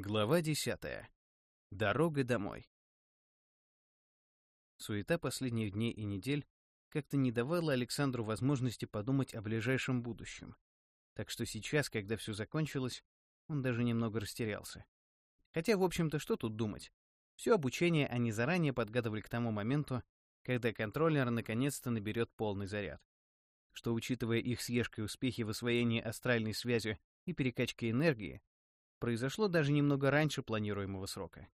Глава десятая. Дорога домой. Суета последних дней и недель как-то не давала Александру возможности подумать о ближайшем будущем. Так что сейчас, когда все закончилось, он даже немного растерялся. Хотя, в общем-то, что тут думать? Все обучение они заранее подгадывали к тому моменту, когда контроллер наконец-то наберет полный заряд. Что, учитывая их с Ешкой успехи в освоении астральной связи и перекачке энергии, произошло даже немного раньше планируемого срока.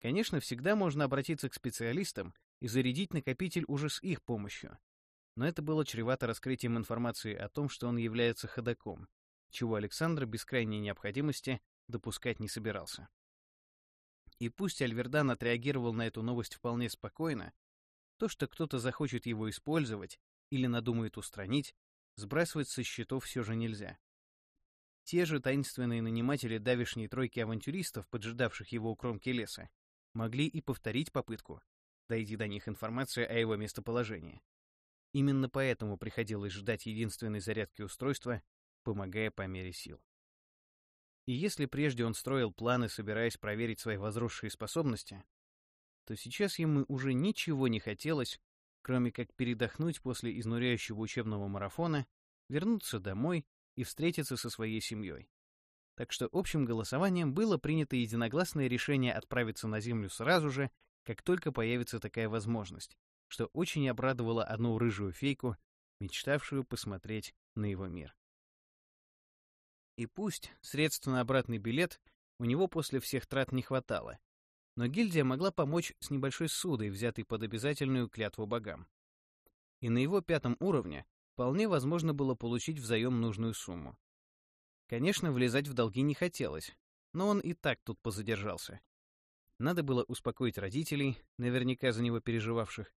Конечно, всегда можно обратиться к специалистам и зарядить накопитель уже с их помощью, но это было чревато раскрытием информации о том, что он является ходаком, чего Александр без крайней необходимости допускать не собирался. И пусть Альвердан отреагировал на эту новость вполне спокойно, то, что кто-то захочет его использовать или надумает устранить, сбрасывать со счетов все же нельзя. Те же таинственные наниматели давишней тройки авантюристов, поджидавших его у кромки леса, могли и повторить попытку, дойти до них информация о его местоположении. Именно поэтому приходилось ждать единственной зарядки устройства, помогая по мере сил. И если прежде он строил планы, собираясь проверить свои возросшие способности, то сейчас ему уже ничего не хотелось, кроме как передохнуть после изнуряющего учебного марафона, вернуться домой и встретиться со своей семьей. Так что общим голосованием было принято единогласное решение отправиться на Землю сразу же, как только появится такая возможность, что очень обрадовало одну рыжую фейку, мечтавшую посмотреть на его мир. И пусть средств на обратный билет у него после всех трат не хватало, но гильдия могла помочь с небольшой судой, взятой под обязательную клятву богам. И на его пятом уровне вполне возможно было получить взаим нужную сумму. Конечно, влезать в долги не хотелось, но он и так тут позадержался. Надо было успокоить родителей, наверняка за него переживавших,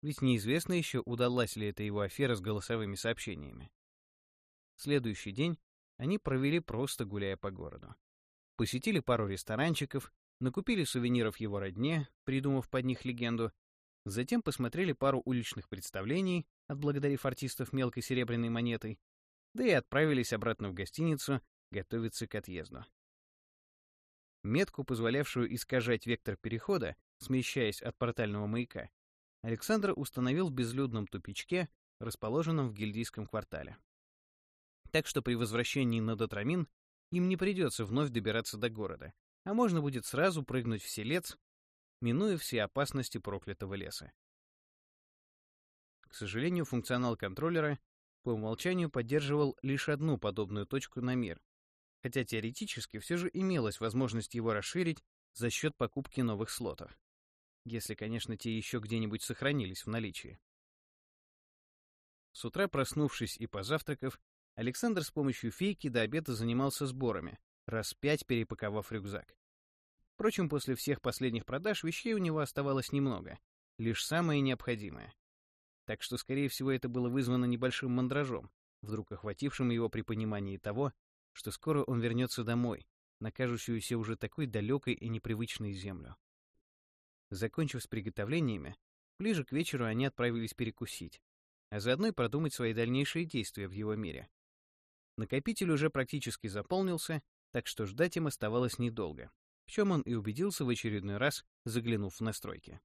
ведь неизвестно еще, удалась ли эта его афера с голосовыми сообщениями. Следующий день они провели просто гуляя по городу. Посетили пару ресторанчиков, накупили сувениров его родне, придумав под них легенду, затем посмотрели пару уличных представлений, отблагодарив артистов мелкой серебряной монетой, да и отправились обратно в гостиницу готовиться к отъезду. Метку, позволявшую искажать вектор перехода, смещаясь от портального маяка, Александр установил в безлюдном тупичке, расположенном в гильдийском квартале. Так что при возвращении на Дотрамин им не придется вновь добираться до города, а можно будет сразу прыгнуть в селец, минуя все опасности проклятого леса. К сожалению, функционал контроллера по умолчанию поддерживал лишь одну подобную точку на мир, хотя теоретически все же имелась возможность его расширить за счет покупки новых слотов. Если, конечно, те еще где-нибудь сохранились в наличии. С утра, проснувшись и позавтракав, Александр с помощью фейки до обеда занимался сборами, раз пять перепаковав рюкзак. Впрочем, после всех последних продаж вещей у него оставалось немного, лишь самое необходимое. Так что, скорее всего, это было вызвано небольшим мандражом, вдруг охватившим его при понимании того, что скоро он вернется домой, на кажущуюся уже такой далекой и непривычной землю. Закончив с приготовлениями, ближе к вечеру они отправились перекусить, а заодно и продумать свои дальнейшие действия в его мире. Накопитель уже практически заполнился, так что ждать им оставалось недолго, в чем он и убедился в очередной раз, заглянув в настройки.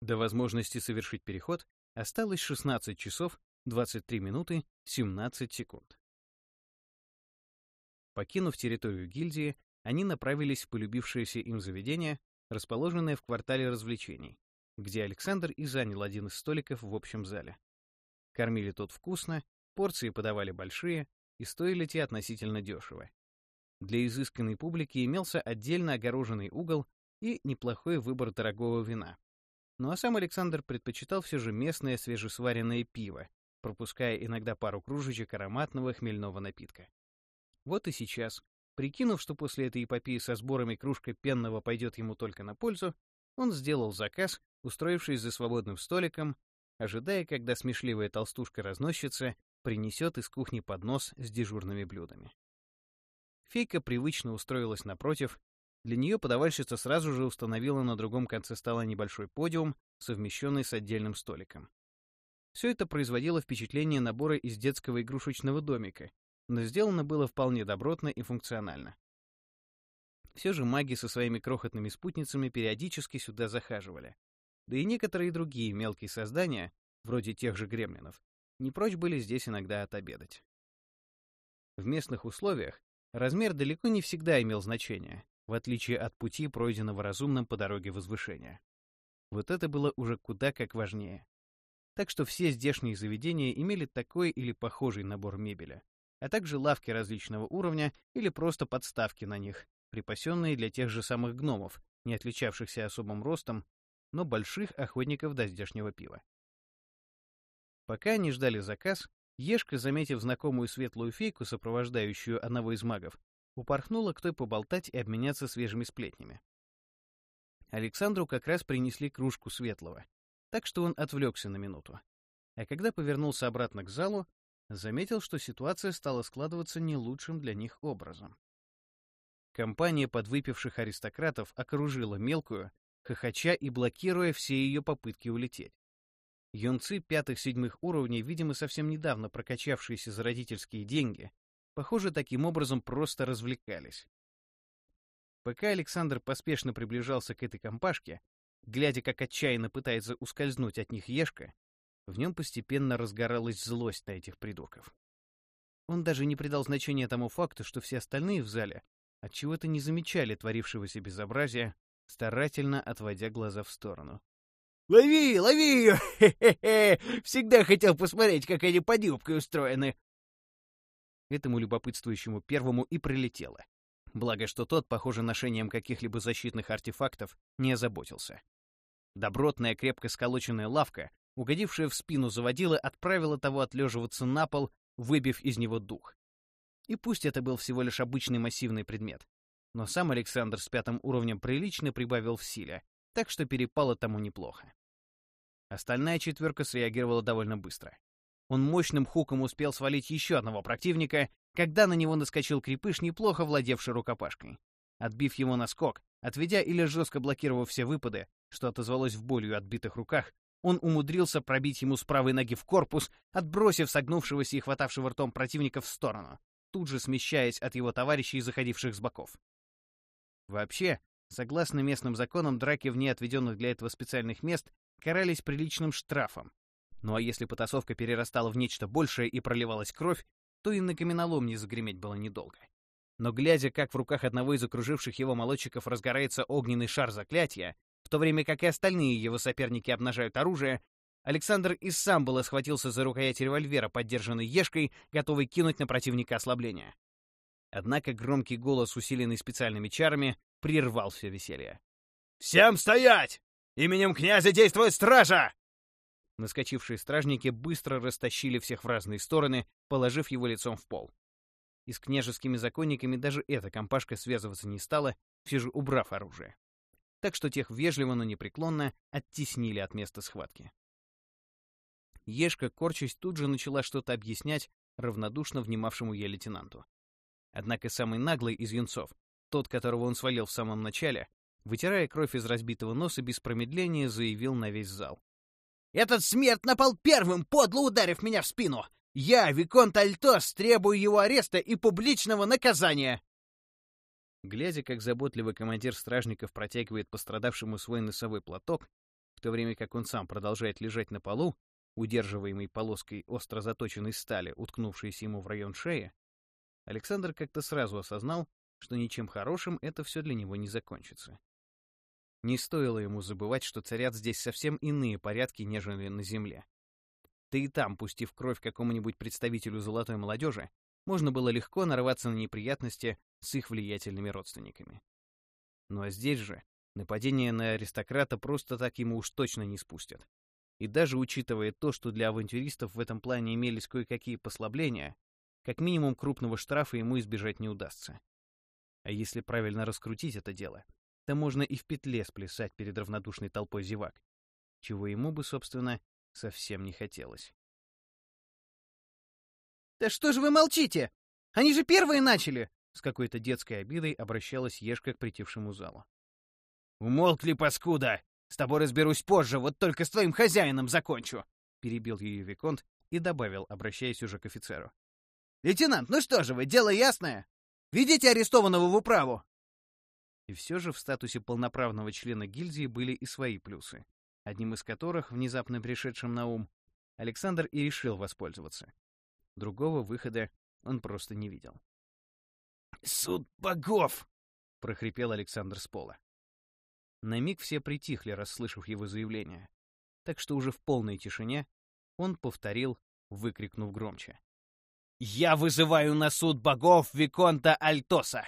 До возможности совершить переход Осталось 16 часов 23 минуты 17 секунд. Покинув территорию гильдии, они направились в полюбившееся им заведение, расположенное в квартале развлечений, где Александр и занял один из столиков в общем зале. Кормили тут вкусно, порции подавали большие и стоили те относительно дешево. Для изысканной публики имелся отдельно огороженный угол и неплохой выбор дорогого вина, ну а сам Александр предпочитал все же местное свежесваренное пиво, пропуская иногда пару кружечек ароматного хмельного напитка. Вот и сейчас, прикинув, что после этой эпопеи со сборами кружка пенного пойдет ему только на пользу, он сделал заказ, устроившись за свободным столиком, ожидая, когда смешливая толстушка-разносчица принесет из кухни поднос с дежурными блюдами. Фейка привычно устроилась напротив, для нее подавальщица сразу же установила на другом конце стола небольшой подиум, совмещенный с отдельным столиком. Все это производило впечатление набора из детского игрушечного домика, но сделано было вполне добротно и функционально. Все же маги со своими крохотными спутницами периодически сюда захаживали. Да и некоторые другие мелкие создания, вроде тех же гремлинов, не прочь были здесь иногда отобедать. В местных условиях размер далеко не всегда имел значение, в отличие от пути, пройденного разумным по дороге возвышения. Вот это было уже куда как важнее. Так что все здешние заведения имели такой или похожий набор мебели, а также лавки различного уровня или просто подставки на них, припасенные для тех же самых гномов, не отличавшихся особым ростом, но больших охотников до здешнего пива. Пока они ждали заказ, Ешка, заметив знакомую светлую фейку, сопровождающую одного из магов, упорхнула к той поболтать и обменяться свежими сплетнями. Александру как раз принесли кружку светлого, так что он отвлекся на минуту. А когда повернулся обратно к залу, заметил, что ситуация стала складываться не лучшим для них образом. Компания подвыпивших аристократов окружила мелкую, хохоча и блокируя все ее попытки улететь. Юнцы пятых-седьмых уровней, видимо, совсем недавно прокачавшиеся за родительские деньги, похоже, таким образом просто развлекались. Пока Александр поспешно приближался к этой компашке, глядя, как отчаянно пытается ускользнуть от них Ешка, в нем постепенно разгоралась злость на этих придурков. Он даже не придал значения тому факту, что все остальные в зале отчего-то не замечали творившегося безобразия, старательно отводя глаза в сторону. «Лови, лови ее! Хе-хе-хе! Всегда хотел посмотреть, как они под юбкой устроены!» Этому любопытствующему первому и прилетело. Благо, что тот, похоже, ношением каких-либо защитных артефактов, не озаботился. Добротная, крепко сколоченная лавка, угодившая в спину заводила, отправила того отлеживаться на пол, выбив из него дух. И пусть это был всего лишь обычный массивный предмет, но сам Александр с пятым уровнем прилично прибавил в силе, так что перепало тому неплохо. Остальная четверка среагировала довольно быстро. Он мощным хуком успел свалить еще одного противника, когда на него наскочил крепыш, неплохо владевший рукопашкой. Отбив его наскок, отведя или жестко блокировав все выпады, что отозвалось в болью отбитых руках, он умудрился пробить ему с правой ноги в корпус, отбросив согнувшегося и хватавшего ртом противника в сторону, тут же смещаясь от его товарищей, заходивших с боков. Вообще, согласно местным законам, драки вне отведенных для этого специальных мест карались приличным штрафом. Ну а если потасовка перерастала в нечто большее и проливалась кровь, то и на каменоломне загреметь было недолго. Но глядя, как в руках одного из окруживших его молодчиков разгорается огненный шар заклятия, в то время как и остальные его соперники обнажают оружие, Александр и сам было схватился за рукоять револьвера, поддержанный ешкой, готовый кинуть на противника ослабление. Однако громкий голос, усиленный специальными чарами, прервал все веселье. «Всем стоять! Именем князя действует стража!» Наскочившие стражники быстро растащили всех в разные стороны, положив его лицом в пол. И с княжескими законниками даже эта компашка связываться не стала, все же убрав оружие. Так что тех вежливо, но непреклонно оттеснили от места схватки. Ешка, корчась, тут же начала что-то объяснять равнодушно внимавшему ей лейтенанту. Однако самый наглый из юнцов, тот, которого он свалил в самом начале, вытирая кровь из разбитого носа, без промедления заявил на весь зал. «Этот смерть напал первым, подло ударив меня в спину! Я, Виконт Альтос, требую его ареста и публичного наказания!» Глядя, как заботливый командир стражников протягивает пострадавшему свой носовой платок, в то время как он сам продолжает лежать на полу, удерживаемый полоской остро заточенной стали, уткнувшейся ему в район шеи, Александр как-то сразу осознал, что ничем хорошим это все для него не закончится. Не стоило ему забывать, что царят здесь совсем иные порядки, нежели на земле. Да и там, пустив кровь какому-нибудь представителю золотой молодежи, можно было легко нарваться на неприятности с их влиятельными родственниками. Ну а здесь же нападение на аристократа просто так ему уж точно не спустят. И даже учитывая то, что для авантюристов в этом плане имелись кое-какие послабления, как минимум крупного штрафа ему избежать не удастся. А если правильно раскрутить это дело, то можно и в петле сплясать перед равнодушной толпой зевак, чего ему бы, собственно, совсем не хотелось. «Да что же вы молчите? Они же первые начали!» С какой-то детской обидой обращалась Ешка к притившему залу. «Умолкли, паскуда! С тобой разберусь позже, вот только с твоим хозяином закончу!» Перебил ее Виконт и добавил, обращаясь уже к офицеру. «Лейтенант, ну что же вы, дело ясное? Ведите арестованного в управу!» И все же в статусе полноправного члена гильдии были и свои плюсы, одним из которых, внезапно пришедшим на ум, Александр и решил воспользоваться. Другого выхода он просто не видел. «Суд богов!» — прохрипел Александр с пола. На миг все притихли, расслышав его заявление, так что уже в полной тишине он повторил, выкрикнув громче. «Я вызываю на суд богов Виконта Альтоса!»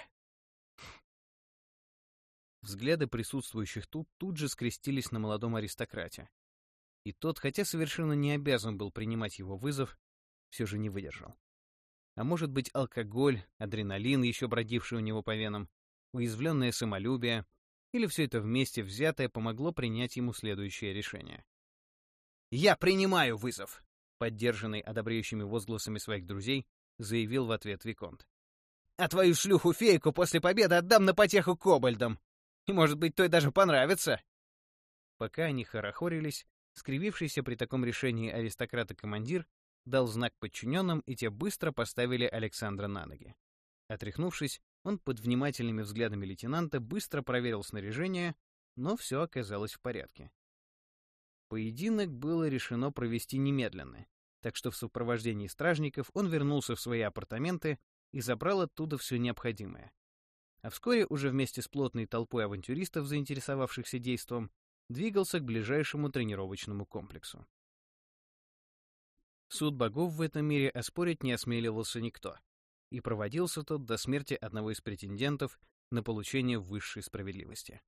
Взгляды присутствующих тут тут же скрестились на молодом аристократе. И тот, хотя совершенно не обязан был принимать его вызов, все же не выдержал. А может быть, алкоголь, адреналин, еще бродивший у него по венам, уязвленное самолюбие, или все это вместе взятое помогло принять ему следующее решение. «Я принимаю вызов!» Поддержанный одобряющими возгласами своих друзей, заявил в ответ Виконт. «А твою шлюху-фейку после победы отдам на потеху кобальдам! И, может быть, той даже понравится!» Пока они хорохорились, скривившийся при таком решении аристократа-командир дал знак подчиненным, и те быстро поставили Александра на ноги. Отряхнувшись, он под внимательными взглядами лейтенанта быстро проверил снаряжение, но все оказалось в порядке. Поединок было решено провести немедленно, так что в сопровождении стражников он вернулся в свои апартаменты и забрал оттуда все необходимое. А вскоре уже вместе с плотной толпой авантюристов, заинтересовавшихся действом, двигался к ближайшему тренировочному комплексу. Суд богов в этом мире оспорить не осмеливался никто, и проводился тот до смерти одного из претендентов на получение высшей справедливости.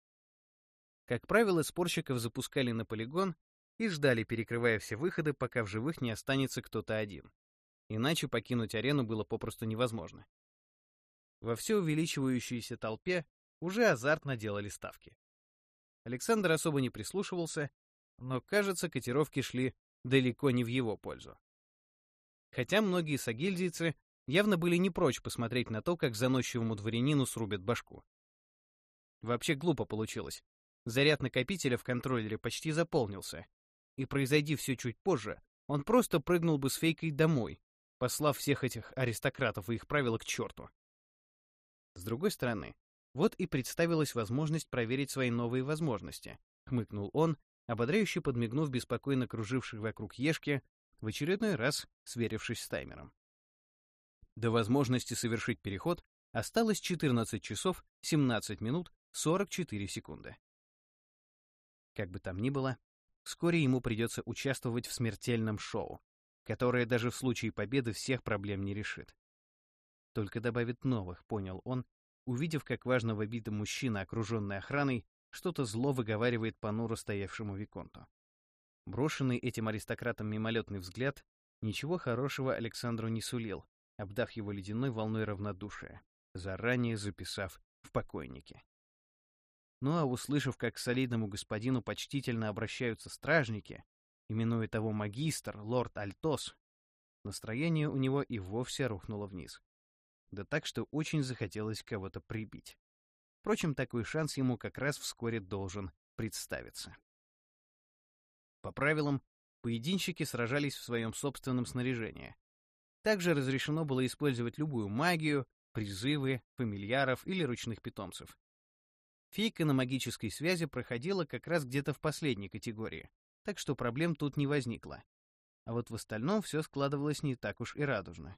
Как правило, спорщиков запускали на полигон и ждали, перекрывая все выходы, пока в живых не останется кто-то один. Иначе покинуть арену было попросту невозможно. Во все увеличивающейся толпе уже азартно делали ставки. Александр особо не прислушивался, но, кажется, котировки шли далеко не в его пользу. Хотя многие сагильдийцы явно были не прочь посмотреть на то, как заносчивому дворянину срубят башку. Вообще глупо получилось. Заряд накопителя в контроллере почти заполнился, и произойди все чуть позже, он просто прыгнул бы с фейкой домой, послав всех этих аристократов и их правила к черту. С другой стороны, вот и представилась возможность проверить свои новые возможности, хмыкнул он, ободряюще подмигнув беспокойно круживших вокруг Ешки, в очередной раз сверившись с таймером. До возможности совершить переход осталось 14 часов 17 минут 44 секунды. Как бы там ни было, Вскоре ему придется участвовать в смертельном шоу, которое даже в случае победы всех проблем не решит. Только добавит новых, понял он, увидев, как важного вида мужчина, окруженный охраной, что-то зло выговаривает понуро стоявшему Виконту. Брошенный этим аристократом мимолетный взгляд ничего хорошего Александру не сулил, обдав его ледяной волной равнодушия, заранее записав в покойнике. Ну а услышав, как к солидному господину почтительно обращаются стражники, именуя того магистр, лорд Альтос, настроение у него и вовсе рухнуло вниз. Да так, что очень захотелось кого-то прибить. Впрочем, такой шанс ему как раз вскоре должен представиться. По правилам, поединщики сражались в своем собственном снаряжении. Также разрешено было использовать любую магию, призывы, фамильяров или ручных питомцев. Фейка на магической связи проходила как раз где-то в последней категории, так что проблем тут не возникло. А вот в остальном все складывалось не так уж и радужно.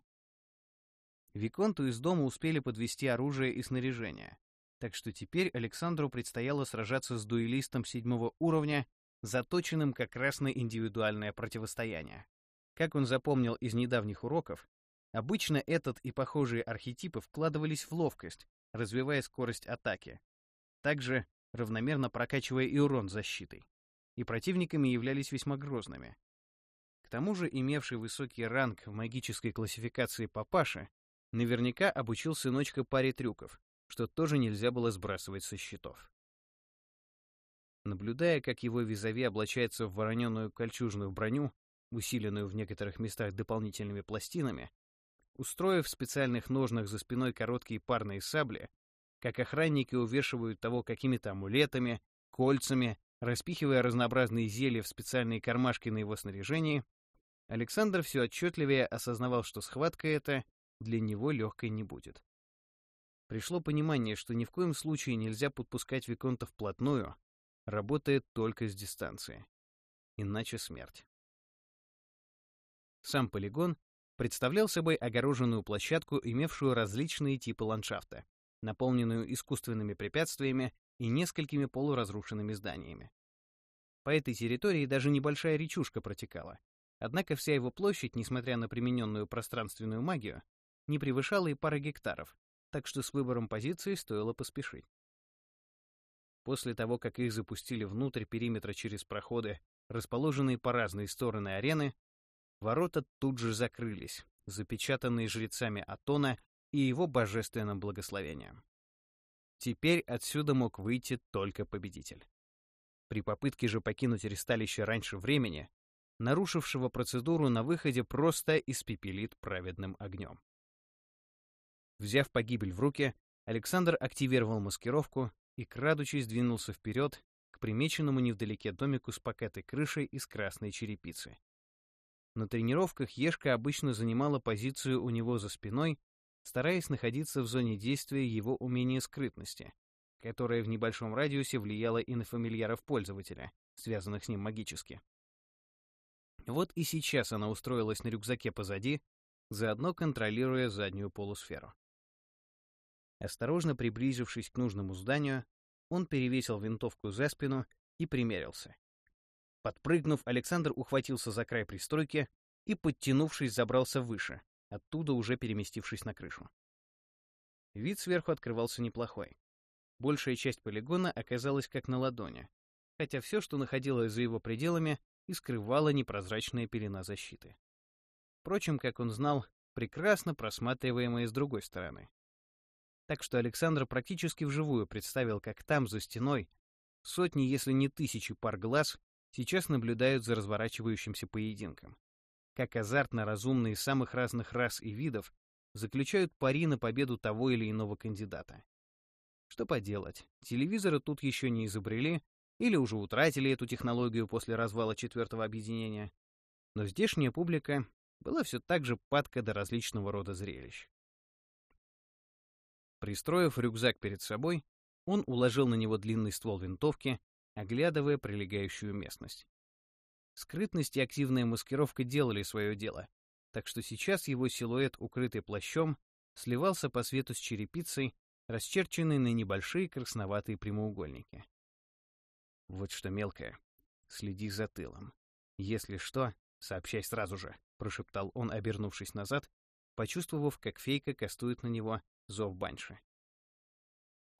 Виконту из дома успели подвести оружие и снаряжение, так что теперь Александру предстояло сражаться с дуэлистом седьмого уровня, заточенным как раз на индивидуальное противостояние. Как он запомнил из недавних уроков, обычно этот и похожие архетипы вкладывались в ловкость, развивая скорость атаки, также равномерно прокачивая и урон защитой, и противниками являлись весьма грозными. К тому же имевший высокий ранг в магической классификации папаша наверняка обучил сыночка паре трюков, что тоже нельзя было сбрасывать со счетов. Наблюдая, как его визави облачается в вороненую кольчужную броню, усиленную в некоторых местах дополнительными пластинами, устроив в специальных ножнах за спиной короткие парные сабли, как охранники увешивают того какими-то амулетами, кольцами, распихивая разнообразные зелья в специальные кармашки на его снаряжении, Александр все отчетливее осознавал, что схватка эта для него легкой не будет. Пришло понимание, что ни в коем случае нельзя подпускать Виконта вплотную, работает только с дистанции. Иначе смерть. Сам полигон представлял собой огороженную площадку, имевшую различные типы ландшафта, наполненную искусственными препятствиями и несколькими полуразрушенными зданиями. По этой территории даже небольшая речушка протекала. Однако вся его площадь, несмотря на примененную пространственную магию, не превышала и пары гектаров, так что с выбором позиции стоило поспешить. После того, как их запустили внутрь периметра через проходы, расположенные по разные стороны арены, ворота тут же закрылись, запечатанные жрецами Атона и его божественным благословением. Теперь отсюда мог выйти только победитель. При попытке же покинуть ресталище раньше времени, нарушившего процедуру на выходе просто испепелит праведным огнем. Взяв погибель в руки, Александр активировал маскировку и, крадучись, двинулся вперед к примеченному невдалеке домику с покатой крышей из красной черепицы. На тренировках Ешка обычно занимала позицию у него за спиной, стараясь находиться в зоне действия его умения скрытности, которое в небольшом радиусе влияло и на фамильяров пользователя, связанных с ним магически. Вот и сейчас она устроилась на рюкзаке позади, заодно контролируя заднюю полусферу. Осторожно приблизившись к нужному зданию, он перевесил винтовку за спину и примерился. Подпрыгнув, Александр ухватился за край пристройки и, подтянувшись, забрался выше, оттуда уже переместившись на крышу. Вид сверху открывался неплохой. Большая часть полигона оказалась как на ладони, хотя все, что находилось за его пределами, и скрывала непрозрачная пелена защиты. Впрочем, как он знал, прекрасно просматриваемая с другой стороны так что Александр практически вживую представил, как там, за стеной, сотни, если не тысячи пар глаз сейчас наблюдают за разворачивающимся поединком. Как азартно разумные самых разных рас и видов заключают пари на победу того или иного кандидата. Что поделать, телевизоры тут еще не изобрели или уже утратили эту технологию после развала четвертого объединения, но здешняя публика была все так же падка до различного рода зрелищ. Пристроив рюкзак перед собой, он уложил на него длинный ствол винтовки, оглядывая прилегающую местность. Скрытность и активная маскировка делали свое дело, так что сейчас его силуэт, укрытый плащом, сливался по свету с черепицей, расчерченной на небольшие красноватые прямоугольники. «Вот что мелкое. Следи за тылом. Если что, сообщай сразу же», — прошептал он, обернувшись назад, почувствовав, как фейка кастует на него зов Банши.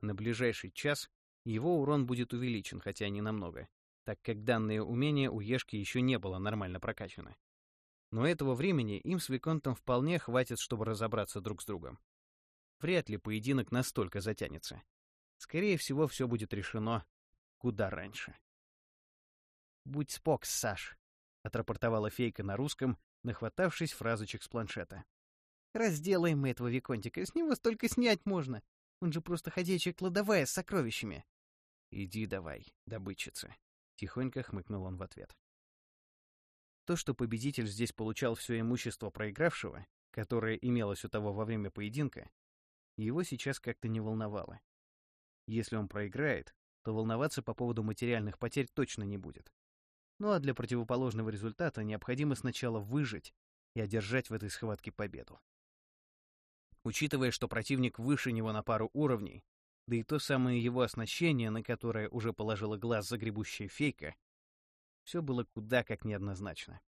На ближайший час его урон будет увеличен, хотя не намного, так как данное умение у Ешки еще не было нормально прокачано. Но этого времени им с Виконтом вполне хватит, чтобы разобраться друг с другом. Вряд ли поединок настолько затянется. Скорее всего, все будет решено куда раньше. «Будь спок, Саш», — отрапортовала фейка на русском, нахватавшись фразочек с планшета. Разделаем мы этого Виконтика, с него столько снять можно. Он же просто ходячая кладовая с сокровищами. Иди давай, добытчица. Тихонько хмыкнул он в ответ. То, что победитель здесь получал все имущество проигравшего, которое имелось у того во время поединка, его сейчас как-то не волновало. Если он проиграет, то волноваться по поводу материальных потерь точно не будет. Ну а для противоположного результата необходимо сначала выжить и одержать в этой схватке победу. Учитывая, что противник выше него на пару уровней, да и то самое его оснащение, на которое уже положила глаз загребущая фейка, все было куда как неоднозначно.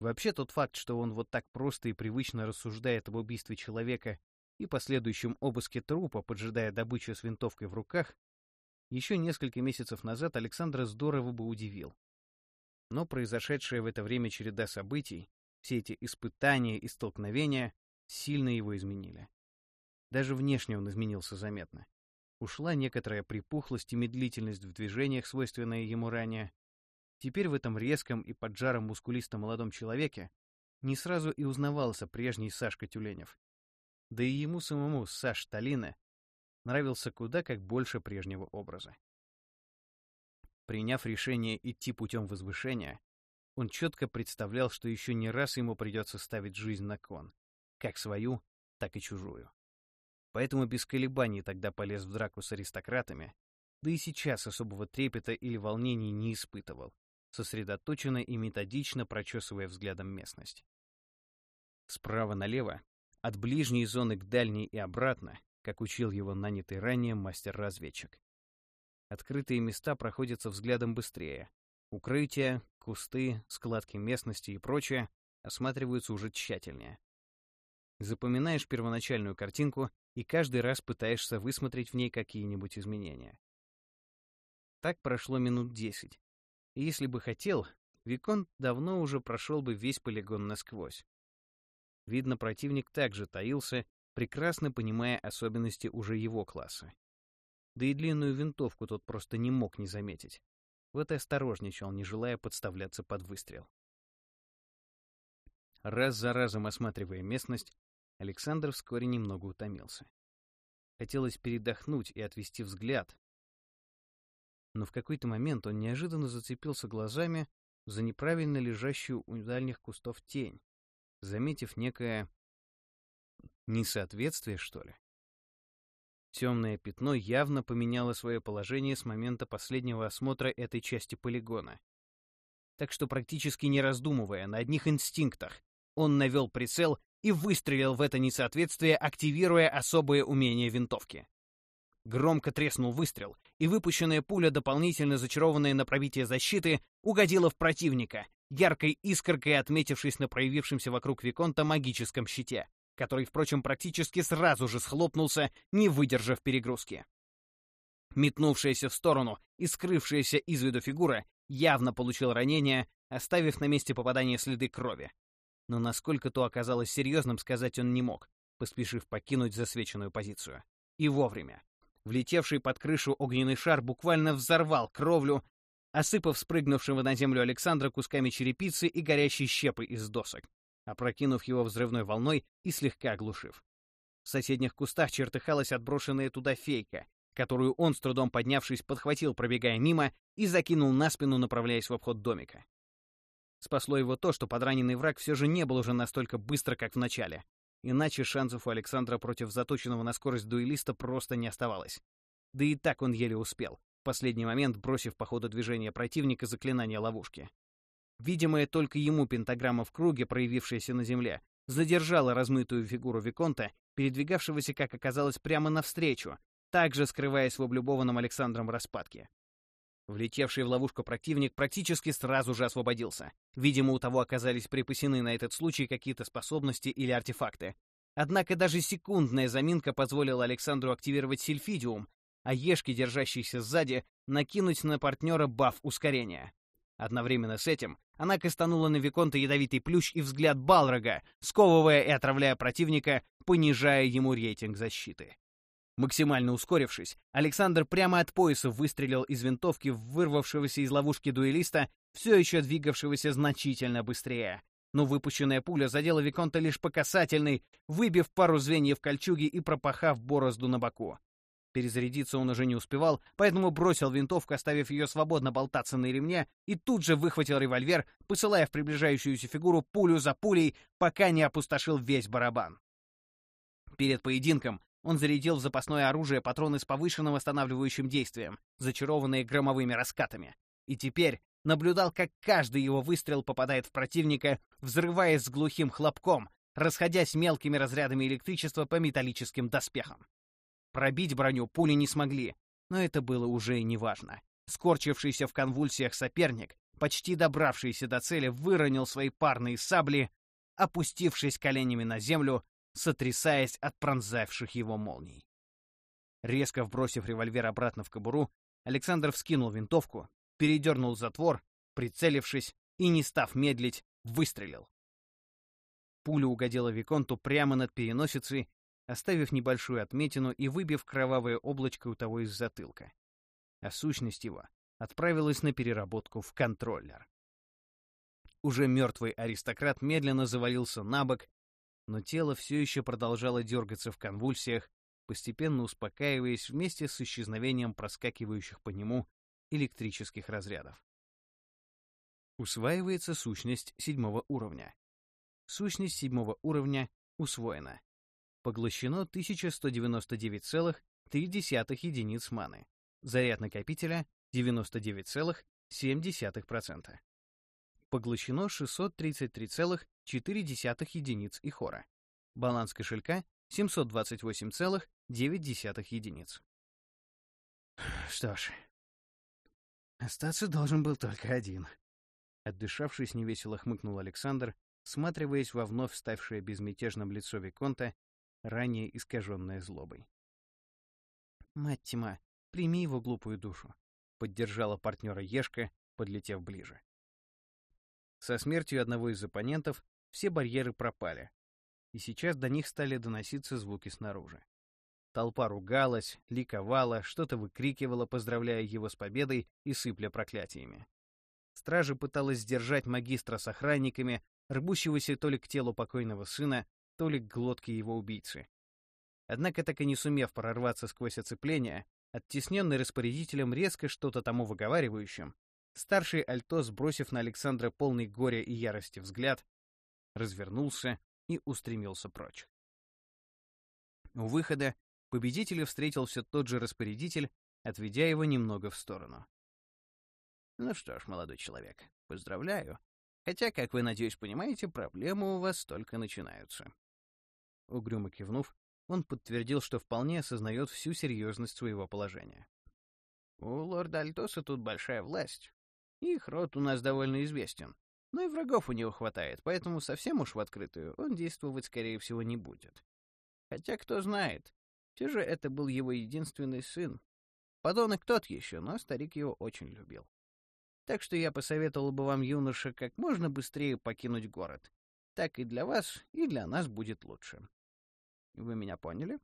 Вообще тот факт, что он вот так просто и привычно рассуждает об убийстве человека и последующем обыске трупа, поджидая добычу с винтовкой в руках, еще несколько месяцев назад Александра здорово бы удивил. Но произошедшая в это время череда событий, все эти испытания и столкновения сильно его изменили. Даже внешне он изменился заметно. Ушла некоторая припухлость и медлительность в движениях, свойственная ему ранее. Теперь в этом резком и поджаром мускулистом молодом человеке не сразу и узнавался прежний Сашка Тюленев. Да и ему самому, Саш Талина, нравился куда как больше прежнего образа. Приняв решение идти путем возвышения, он четко представлял, что еще не раз ему придется ставить жизнь на кон как свою, так и чужую. поэтому без колебаний тогда полез в драку с аристократами, да и сейчас особого трепета или волнений не испытывал, сосредоточенно и методично прочесывая взглядом местность. Справа налево, от ближней зоны к дальней и обратно, как учил его нанятый ранее мастер-разведчик. Открытые места проходятся взглядом быстрее. Укрытия, кусты, складки местности и прочее осматриваются уже тщательнее. Запоминаешь первоначальную картинку и каждый раз пытаешься высмотреть в ней какие-нибудь изменения. Так прошло минут десять. И если бы хотел, Виконт давно уже прошел бы весь полигон насквозь. Видно, противник также таился, прекрасно понимая особенности уже его класса. Да и длинную винтовку тот просто не мог не заметить. Вот и осторожничал, не желая подставляться под выстрел. Раз за разом осматривая местность, Александр вскоре немного утомился. Хотелось передохнуть и отвести взгляд. Но в какой-то момент он неожиданно зацепился глазами за неправильно лежащую у дальних кустов тень, заметив некое несоответствие, что ли. Темное пятно явно поменяло свое положение с момента последнего осмотра этой части полигона. Так что практически не раздумывая, на одних инстинктах, он навел прицел и выстрелил в это несоответствие, активируя особое умение винтовки. Громко треснул выстрел, и выпущенная пуля, дополнительно зачарованная на пробитие защиты, угодила в противника, яркой искоркой отметившись на проявившемся вокруг Виконта магическом щите который, впрочем, практически сразу же схлопнулся, не выдержав перегрузки. Метнувшаяся в сторону и скрывшаяся из виду фигура явно получил ранение, оставив на месте попадания следы крови. Но насколько то оказалось серьезным, сказать он не мог, поспешив покинуть засвеченную позицию. И вовремя. Влетевший под крышу огненный шар буквально взорвал кровлю, осыпав спрыгнувшего на землю Александра кусками черепицы и горящей щепы из досок опрокинув его взрывной волной и слегка оглушив. В соседних кустах чертыхалась отброшенная туда фейка, которую он, с трудом поднявшись, подхватил, пробегая мимо, и закинул на спину, направляясь в обход домика. Спасло его то, что подраненный враг все же не был уже настолько быстро, как в начале. Иначе шансов у Александра против заточенного на скорость дуэлиста просто не оставалось. Да и так он еле успел, в последний момент бросив по ходу движения противника заклинание ловушки. Видимая только ему пентаграмма в круге, проявившаяся на земле, задержала размытую фигуру Виконта, передвигавшегося, как оказалось, прямо навстречу, также скрываясь в облюбованном Александром распадке. Влетевший в ловушку противник практически сразу же освободился. Видимо, у того оказались припасены на этот случай какие-то способности или артефакты. Однако даже секундная заминка позволила Александру активировать сильфидиум, а Ешки, держащийся сзади, накинуть на партнера баф ускорения. Одновременно с этим она кастанула на Виконта ядовитый плющ и взгляд Балрога, сковывая и отравляя противника, понижая ему рейтинг защиты. Максимально ускорившись, Александр прямо от пояса выстрелил из винтовки в вырвавшегося из ловушки дуэлиста, все еще двигавшегося значительно быстрее. Но выпущенная пуля задела Виконта лишь по касательной, выбив пару звеньев кольчуги и пропахав борозду на боку. Перезарядиться он уже не успевал, поэтому бросил винтовку, оставив ее свободно болтаться на ремне, и тут же выхватил револьвер, посылая в приближающуюся фигуру пулю за пулей, пока не опустошил весь барабан. Перед поединком он зарядил в запасное оружие патроны с повышенным восстанавливающим действием, зачарованные громовыми раскатами. И теперь наблюдал, как каждый его выстрел попадает в противника, взрываясь с глухим хлопком, расходясь мелкими разрядами электричества по металлическим доспехам. Пробить броню пули не смогли, но это было уже неважно. Скорчившийся в конвульсиях соперник, почти добравшийся до цели, выронил свои парные сабли, опустившись коленями на землю, сотрясаясь от пронзавших его молний. Резко вбросив револьвер обратно в кобуру, Александр вскинул винтовку, передернул затвор, прицелившись и, не став медлить, выстрелил. Пуля угодила Виконту прямо над переносицей оставив небольшую отметину и выбив кровавое облачко у того из затылка. А сущность его отправилась на переработку в контроллер. Уже мертвый аристократ медленно завалился на бок, но тело все еще продолжало дергаться в конвульсиях, постепенно успокаиваясь вместе с исчезновением проскакивающих по нему электрических разрядов. Усваивается сущность седьмого уровня. Сущность седьмого уровня усвоена. Поглощено 1199,3 единиц маны. Заряд накопителя 99,7%. Поглощено 633,4 единиц ихора. Баланс кошелька 728,9 единиц. Что ж, остаться должен был только один. Отдышавшись, невесело хмыкнул Александр, всматриваясь во вновь ставшее безмятежным лицо Виконта, ранее искаженное злобой. «Мать тьма, прими его глупую душу», — поддержала партнера Ешка, подлетев ближе. Со смертью одного из оппонентов все барьеры пропали, и сейчас до них стали доноситься звуки снаружи. Толпа ругалась, ликовала, что-то выкрикивала, поздравляя его с победой и сыпля проклятиями. Стража пыталась сдержать магистра с охранниками, рвущегося то ли к телу покойного сына, то ли к глотке его убийцы. Однако, так и не сумев прорваться сквозь оцепление, оттесненный распорядителем резко что-то тому выговаривающим, старший Альтос, бросив на Александра полный горя и ярости взгляд, развернулся и устремился прочь. У выхода победителя встретил все тот же распорядитель, отведя его немного в сторону. «Ну что ж, молодой человек, поздравляю. Хотя, как вы, надеюсь, понимаете, проблемы у вас только начинаются». Угрюмо кивнув, он подтвердил, что вполне осознает всю серьезность своего положения. «У лорда Альтоса тут большая власть. Их род у нас довольно известен. Но и врагов у него хватает, поэтому совсем уж в открытую он действовать, скорее всего, не будет. Хотя, кто знает, все же это был его единственный сын. Подонок тот еще, но старик его очень любил. Так что я посоветовал бы вам, юноша, как можно быстрее покинуть город. Так и для вас, и для нас будет лучше. Вы меня поняли?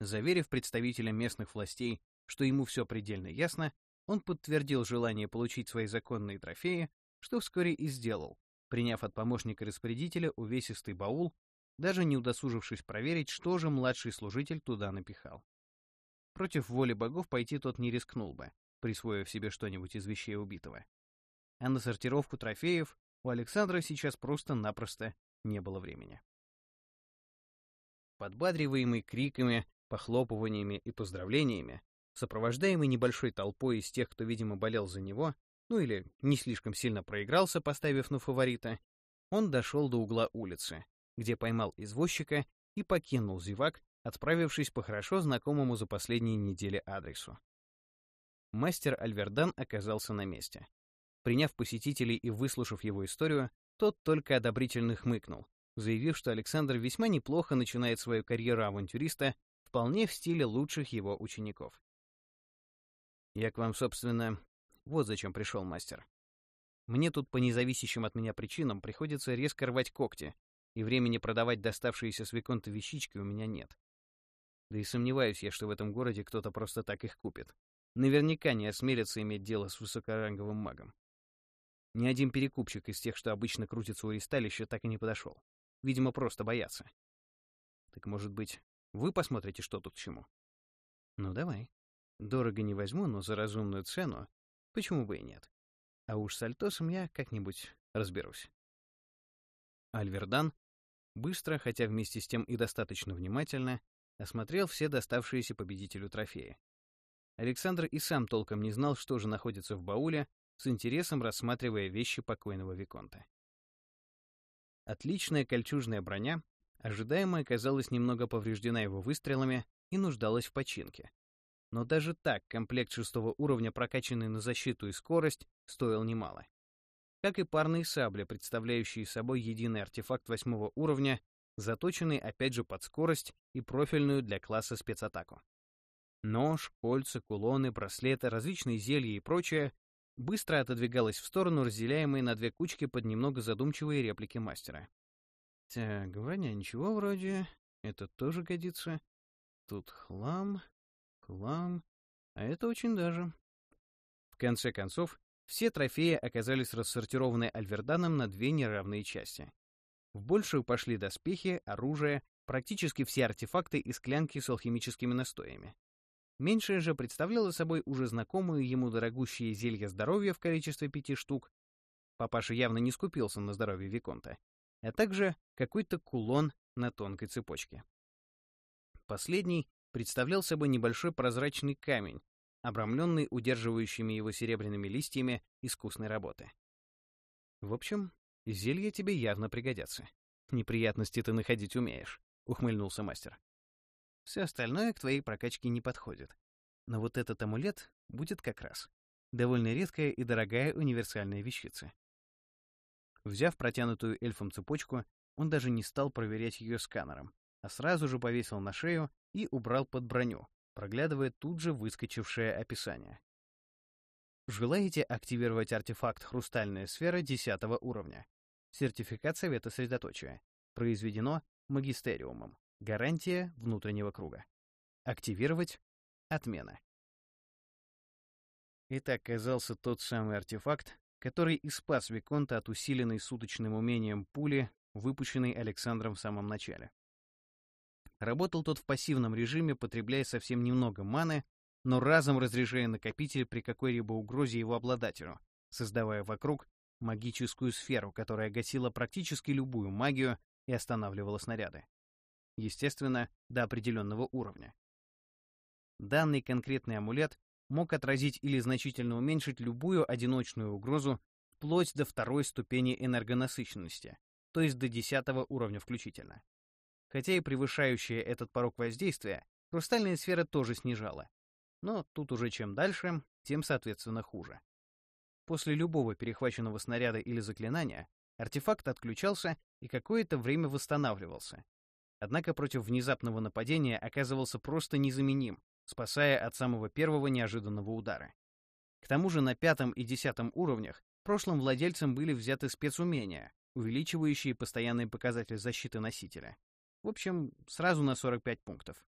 Заверив представителя местных властей, что ему все предельно ясно, он подтвердил желание получить свои законные трофеи, что вскоре и сделал, приняв от помощника-распорядителя увесистый баул, даже не удосужившись проверить, что же младший служитель туда напихал. Против воли богов пойти тот не рискнул бы, присвоив себе что-нибудь из вещей убитого. А на сортировку трофеев у Александра сейчас просто-напросто не было времени. Подбадриваемый криками, похлопываниями и поздравлениями, сопровождаемый небольшой толпой из тех, кто, видимо, болел за него, ну или не слишком сильно проигрался, поставив на фаворита, он дошел до угла улицы, где поймал извозчика и покинул зевак, отправившись по хорошо знакомому за последние недели адресу мастер Альвердан оказался на месте. Приняв посетителей и выслушав его историю, тот только одобрительно хмыкнул, заявив, что Александр весьма неплохо начинает свою карьеру авантюриста вполне в стиле лучших его учеников. «Я к вам, собственно, вот зачем пришел, мастер. Мне тут по независящим от меня причинам приходится резко рвать когти, и времени продавать доставшиеся с Виконта вещички у меня нет. Да и сомневаюсь я, что в этом городе кто-то просто так их купит наверняка не осмелятся иметь дело с высокоранговым магом. Ни один перекупщик из тех, что обычно крутится у ристалища, так и не подошел. Видимо, просто боятся. Так, может быть, вы посмотрите, что тут к чему? Ну, давай. Дорого не возьму, но за разумную цену почему бы и нет. А уж с Альтосом я как-нибудь разберусь. Альвердан быстро, хотя вместе с тем и достаточно внимательно, осмотрел все доставшиеся победителю трофеи. Александр и сам толком не знал, что же находится в бауле, с интересом рассматривая вещи покойного Виконта. Отличная кольчужная броня ожидаемо оказалась немного повреждена его выстрелами и нуждалась в починке. Но даже так комплект шестого уровня, прокачанный на защиту и скорость, стоил немало. Как и парные сабли, представляющие собой единый артефакт восьмого уровня, заточенный опять же под скорость и профильную для класса спецатаку. Нож, кольца, кулоны, браслеты, различные зелья и прочее быстро отодвигалось в сторону, разделяемые на две кучки под немного задумчивые реплики мастера. Так, броня ничего вроде, это тоже годится. Тут хлам, хлам, а это очень даже. В конце концов, все трофеи оказались рассортированы Альверданом на две неравные части. В большую пошли доспехи, оружие, практически все артефакты и склянки с алхимическими настоями. Меньшее же представляло собой уже знакомую ему дорогущие зелья здоровья в количестве пяти штук. Папаша явно не скупился на здоровье Виконта. а также какой-то кулон на тонкой цепочке. Последний представлял собой небольшой прозрачный камень, обрамленный удерживающими его серебряными листьями искусной работы. В общем, зелья тебе явно пригодятся. Неприятности ты находить умеешь, ухмыльнулся мастер. Все остальное к твоей прокачке не подходит. Но вот этот амулет будет как раз. Довольно редкая и дорогая универсальная вещица. Взяв протянутую эльфом цепочку, он даже не стал проверять ее сканером, а сразу же повесил на шею и убрал под броню, проглядывая тут же выскочившее описание. Желаете активировать артефакт «Хрустальная сфера» 10 уровня? Сертификат Совета Средоточия. Произведено магистериумом. Гарантия внутреннего круга. Активировать. Отмена. Это оказался тот самый артефакт, который и спас Виконта от усиленной суточным умением пули, выпущенной Александром в самом начале. Работал тот в пассивном режиме, потребляя совсем немного маны, но разом разряжая накопитель при какой-либо угрозе его обладателю, создавая вокруг магическую сферу, которая гасила практически любую магию и останавливала снаряды. Естественно, до определенного уровня. Данный конкретный амулет мог отразить или значительно уменьшить любую одиночную угрозу вплоть до второй ступени энергонасыщенности, то есть до десятого уровня включительно. Хотя и превышающая этот порог воздействия, хрустальная сфера тоже снижала. Но тут уже чем дальше, тем, соответственно, хуже. После любого перехваченного снаряда или заклинания артефакт отключался и какое-то время восстанавливался. Однако против внезапного нападения оказывался просто незаменим, спасая от самого первого неожиданного удара. К тому же на пятом и десятом уровнях прошлым владельцам были взяты спецумения, увеличивающие постоянные показатели защиты носителя. В общем, сразу на 45 пунктов.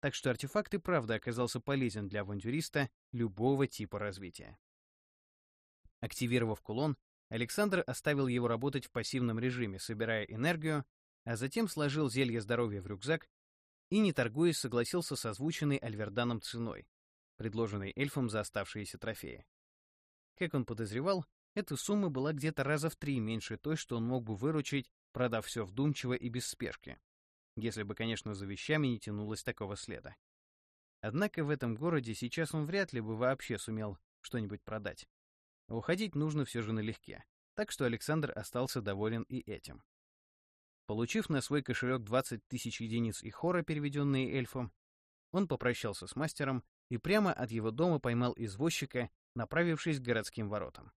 Так что артефакт и правда оказался полезен для авантюриста любого типа развития. Активировав кулон, Александр оставил его работать в пассивном режиме, собирая энергию, а затем сложил зелье здоровья в рюкзак и, не торгуясь, согласился с озвученной Альверданом ценой, предложенной эльфом за оставшиеся трофеи. Как он подозревал, эта сумма была где-то раза в три меньше той, что он мог бы выручить, продав все вдумчиво и без спешки, если бы, конечно, за вещами не тянулось такого следа. Однако в этом городе сейчас он вряд ли бы вообще сумел что-нибудь продать. уходить нужно все же налегке, так что Александр остался доволен и этим. Получив на свой кошелек 20 тысяч единиц и хора, переведенные эльфом, он попрощался с мастером и прямо от его дома поймал извозчика, направившись к городским воротам.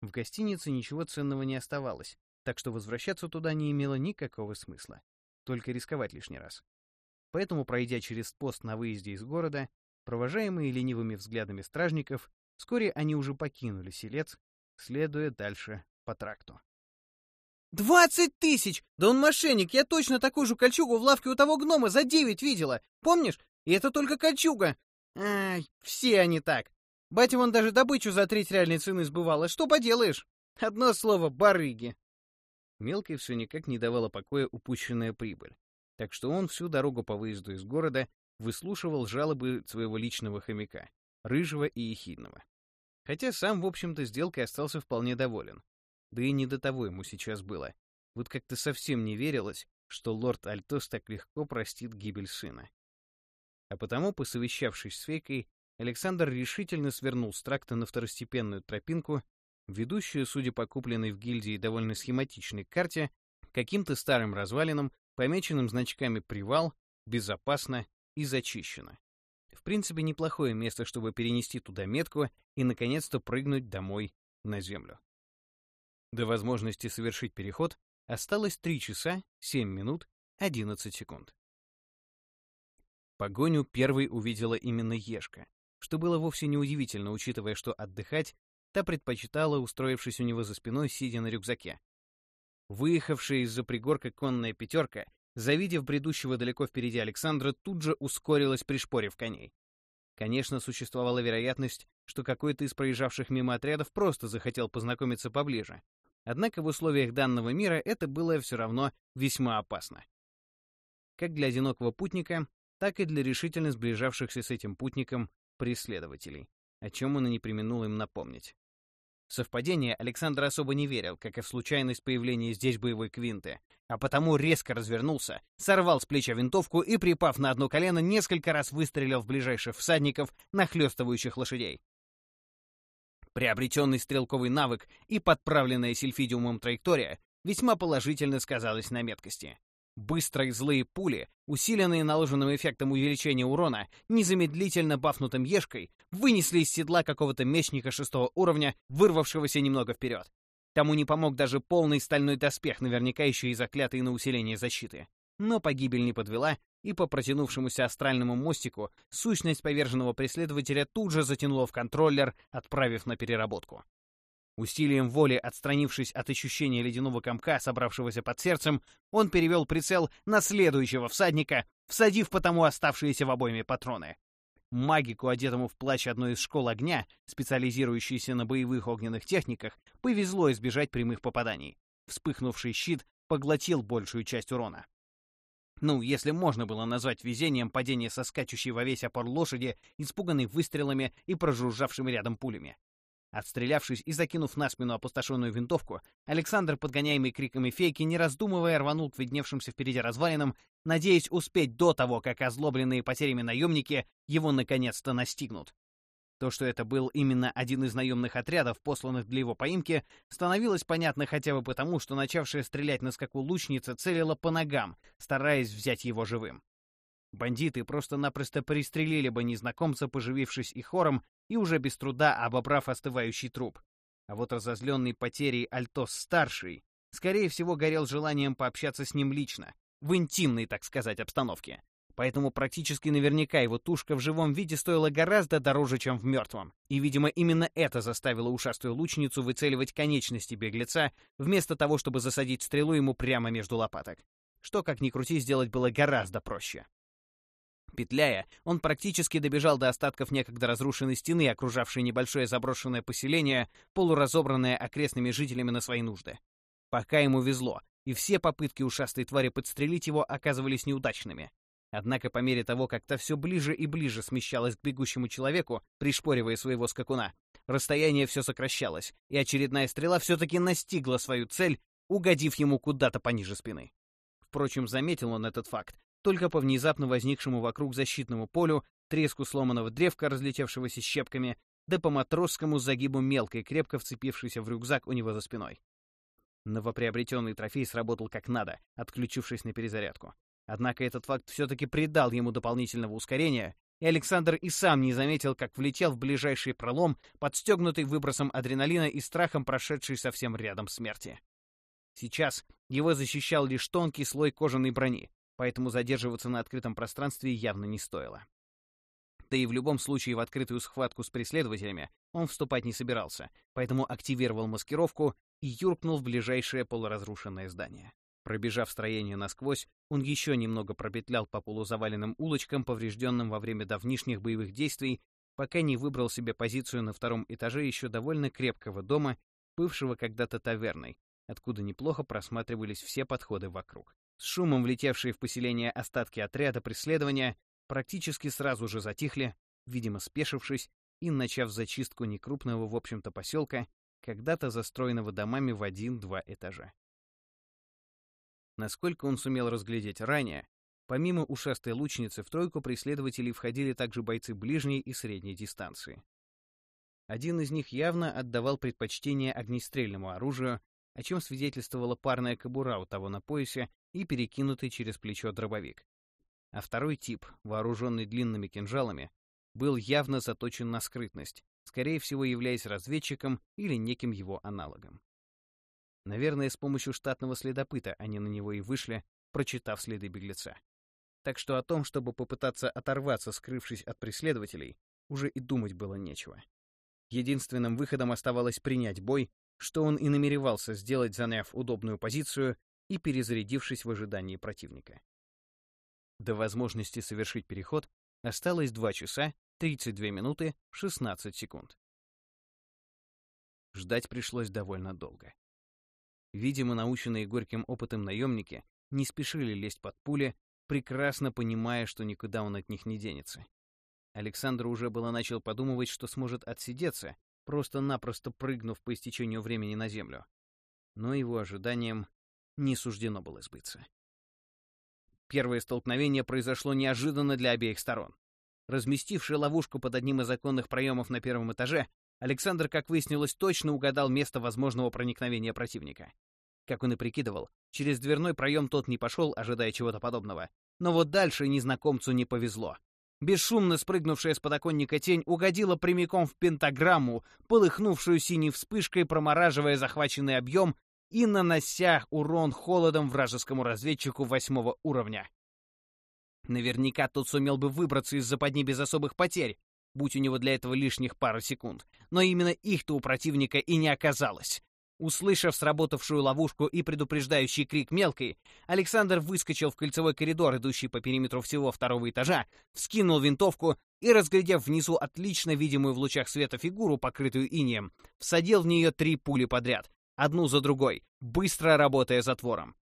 В гостинице ничего ценного не оставалось, так что возвращаться туда не имело никакого смысла, только рисковать лишний раз. Поэтому, пройдя через пост на выезде из города, провожаемые ленивыми взглядами стражников, вскоре они уже покинули селец, следуя дальше по тракту. «Двадцать тысяч! Да он мошенник! Я точно такую же кольчугу в лавке у того гнома за девять видела! Помнишь? И это только кольчуга! Ай, все они так! Батя вон даже добычу за треть реальной цены сбывала. Что поделаешь? Одно слово — барыги!» Мелкой все никак не давала покоя упущенная прибыль, так что он всю дорогу по выезду из города выслушивал жалобы своего личного хомяка, рыжего и ехидного. Хотя сам, в общем-то, сделкой остался вполне доволен. Да и не до того ему сейчас было. Вот как-то совсем не верилось, что лорд Альтос так легко простит гибель сына. А потому, посовещавшись с Фейкой, Александр решительно свернул с тракта на второстепенную тропинку, ведущую, судя по купленной в гильдии довольно схематичной карте, каким-то старым развалинам, помеченным значками «Привал», «Безопасно» и «Зачищено». В принципе, неплохое место, чтобы перенести туда метку и, наконец-то, прыгнуть домой на землю. До возможности совершить переход осталось 3 часа 7 минут 11 секунд. Погоню первой увидела именно Ешка, что было вовсе неудивительно, учитывая, что отдыхать та предпочитала, устроившись у него за спиной, сидя на рюкзаке. Выехавшая из-за пригорка конная пятерка, завидев бредущего далеко впереди Александра, тут же ускорилась, пришпорив коней. Конечно, существовала вероятность, что какой-то из проезжавших мимо отрядов просто захотел познакомиться поближе, Однако в условиях данного мира это было все равно весьма опасно. Как для одинокого путника, так и для решительно сближавшихся с этим путником преследователей, о чем он и не применул им напомнить. Совпадение Александр особо не верил, как и в случайность появления здесь боевой квинты, а потому резко развернулся, сорвал с плеча винтовку и, припав на одно колено, несколько раз выстрелил в ближайших всадников, нахлёстывающих лошадей. Приобретенный стрелковый навык и подправленная сильфидиумом траектория весьма положительно сказалась на меткости. Быстрые злые пули, усиленные наложенным эффектом увеличения урона, незамедлительно бафнутым ешкой, вынесли из седла какого-то мечника шестого уровня, вырвавшегося немного вперед. Тому не помог даже полный стальной доспех, наверняка еще и заклятый на усиление защиты. Но погибель не подвела, и по протянувшемуся астральному мостику сущность поверженного преследователя тут же затянула в контроллер, отправив на переработку. Усилием воли, отстранившись от ощущения ледяного комка, собравшегося под сердцем, он перевел прицел на следующего всадника, всадив потому оставшиеся в обойме патроны. Магику, одетому в плащ одной из школ огня, специализирующейся на боевых огненных техниках, повезло избежать прямых попаданий. Вспыхнувший щит поглотил большую часть урона. Ну, если можно было назвать везением падение со скачущей во весь опор лошади, испуганной выстрелами и прожужжавшими рядом пулями. Отстрелявшись и закинув на спину опустошенную винтовку, Александр, подгоняемый криками фейки, не раздумывая, рванул к видневшимся впереди развалинам, надеясь успеть до того, как озлобленные потерями наемники его наконец-то настигнут. То, что это был именно один из наемных отрядов, посланных для его поимки, становилось понятно хотя бы потому, что начавшая стрелять на скаку лучница целила по ногам, стараясь взять его живым. Бандиты просто-напросто пристрелили бы незнакомца, поживившись и хором, и уже без труда обобрав остывающий труп. А вот разозленный потерей Альтос-старший, скорее всего, горел желанием пообщаться с ним лично, в интимной, так сказать, обстановке. Поэтому практически наверняка его тушка в живом виде стоила гораздо дороже, чем в мертвом. И, видимо, именно это заставило ушастую лучницу выцеливать конечности беглеца, вместо того, чтобы засадить стрелу ему прямо между лопаток. Что, как ни крути, сделать было гораздо проще. Петляя, он практически добежал до остатков некогда разрушенной стены, окружавшей небольшое заброшенное поселение, полуразобранное окрестными жителями на свои нужды. Пока ему везло, и все попытки ушастой твари подстрелить его оказывались неудачными. Однако по мере того, как та все ближе и ближе смещалась к бегущему человеку, пришпоривая своего скакуна, расстояние все сокращалось, и очередная стрела все-таки настигла свою цель, угодив ему куда-то пониже спины. Впрочем, заметил он этот факт, только по внезапно возникшему вокруг защитному полю, треску сломанного древка, разлетевшегося щепками, да по матросскому загибу мелкой, крепко вцепившейся в рюкзак у него за спиной. Новоприобретенный трофей сработал как надо, отключившись на перезарядку. Однако этот факт все-таки придал ему дополнительного ускорения, и Александр и сам не заметил, как влетел в ближайший пролом, подстегнутый выбросом адреналина и страхом прошедший совсем рядом смерти. Сейчас его защищал лишь тонкий слой кожаной брони, поэтому задерживаться на открытом пространстве явно не стоило. Да и в любом случае в открытую схватку с преследователями он вступать не собирался, поэтому активировал маскировку и юркнул в ближайшее полуразрушенное здание. Пробежав строение насквозь, он еще немного пропетлял по полузаваленным улочкам, поврежденным во время давнишних боевых действий, пока не выбрал себе позицию на втором этаже еще довольно крепкого дома, бывшего когда-то таверной, откуда неплохо просматривались все подходы вокруг. С шумом влетевшие в поселение остатки отряда преследования практически сразу же затихли, видимо, спешившись и начав зачистку некрупного, в общем-то, поселка, когда-то застроенного домами в один-два этажа. Насколько он сумел разглядеть ранее, помимо ушастой лучницы в тройку преследователей входили также бойцы ближней и средней дистанции. Один из них явно отдавал предпочтение огнестрельному оружию, о чем свидетельствовала парная кобура у того на поясе и перекинутый через плечо дробовик. А второй тип, вооруженный длинными кинжалами, был явно заточен на скрытность, скорее всего являясь разведчиком или неким его аналогом. Наверное, с помощью штатного следопыта они на него и вышли, прочитав следы беглеца. Так что о том, чтобы попытаться оторваться, скрывшись от преследователей, уже и думать было нечего. Единственным выходом оставалось принять бой что он и намеревался сделать, заняв удобную позицию и перезарядившись в ожидании противника. До возможности совершить переход осталось 2 часа 32 минуты 16 секунд. Ждать пришлось довольно долго. Видимо, наученные горьким опытом наемники не спешили лезть под пули, прекрасно понимая, что никуда он от них не денется. Александр уже было начал подумывать, что сможет отсидеться, просто-напросто прыгнув по истечению времени на землю. Но его ожиданиям не суждено было сбыться. Первое столкновение произошло неожиданно для обеих сторон. Разместивший ловушку под одним из законных проемов на первом этаже, Александр, как выяснилось, точно угадал место возможного проникновения противника. Как он и прикидывал, через дверной проем тот не пошел, ожидая чего-то подобного. Но вот дальше незнакомцу не повезло. Бесшумно спрыгнувшая с подоконника тень угодила прямиком в пентаграмму, полыхнувшую синей вспышкой, промораживая захваченный объем и нанося урон холодом вражескому разведчику восьмого уровня. Наверняка тот сумел бы выбраться из западни без особых потерь, будь у него для этого лишних пара секунд. Но именно их-то у противника и не оказалось. Услышав сработавшую ловушку и предупреждающий крик мелкой, Александр выскочил в кольцевой коридор, идущий по периметру всего второго этажа, вскинул винтовку и, разглядев внизу отлично видимую в лучах света фигуру, покрытую инеем, всадил в нее три пули подряд, одну за другой, быстро работая затвором.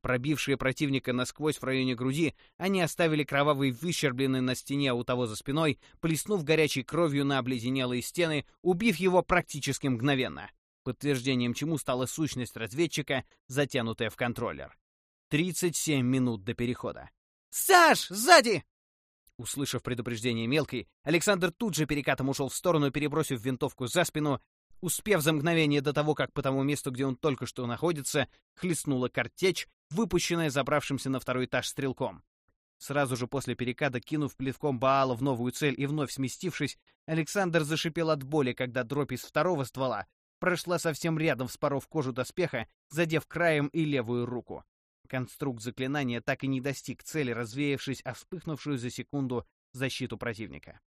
Пробившие противника насквозь в районе груди, они оставили кровавые выщерблены на стене у того за спиной, плеснув горячей кровью на обледенелые стены, убив его практически мгновенно подтверждением чему стала сущность разведчика, затянутая в контроллер. 37 минут до перехода. «Саш, сзади!» Услышав предупреждение мелкой, Александр тут же перекатом ушел в сторону, перебросив винтовку за спину, успев за мгновение до того, как по тому месту, где он только что находится, хлестнула картечь, выпущенная забравшимся на второй этаж стрелком. Сразу же после перекада, кинув плевком Баала в новую цель и вновь сместившись, Александр зашипел от боли, когда дробь из второго ствола прошла совсем рядом, вспоров кожу доспеха, задев краем и левую руку. Конструкт заклинания так и не достиг цели, развеявшись о вспыхнувшую за секунду защиту противника.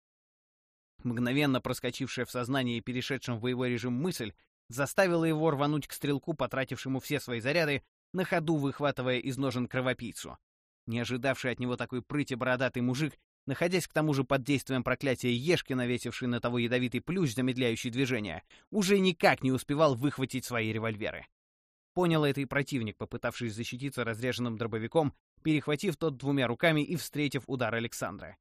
Мгновенно проскочившая в сознание и перешедшем в боевой режим мысль заставила его рвануть к стрелку, потратившему все свои заряды, на ходу выхватывая из ножен кровопийцу. Не ожидавший от него такой прыти бородатый мужик находясь к тому же под действием проклятия Ешки, навесивший на того ядовитый плющ, замедляющий движение, уже никак не успевал выхватить свои револьверы. Понял это и противник, попытавшись защититься разреженным дробовиком, перехватив тот двумя руками и встретив удар Александра.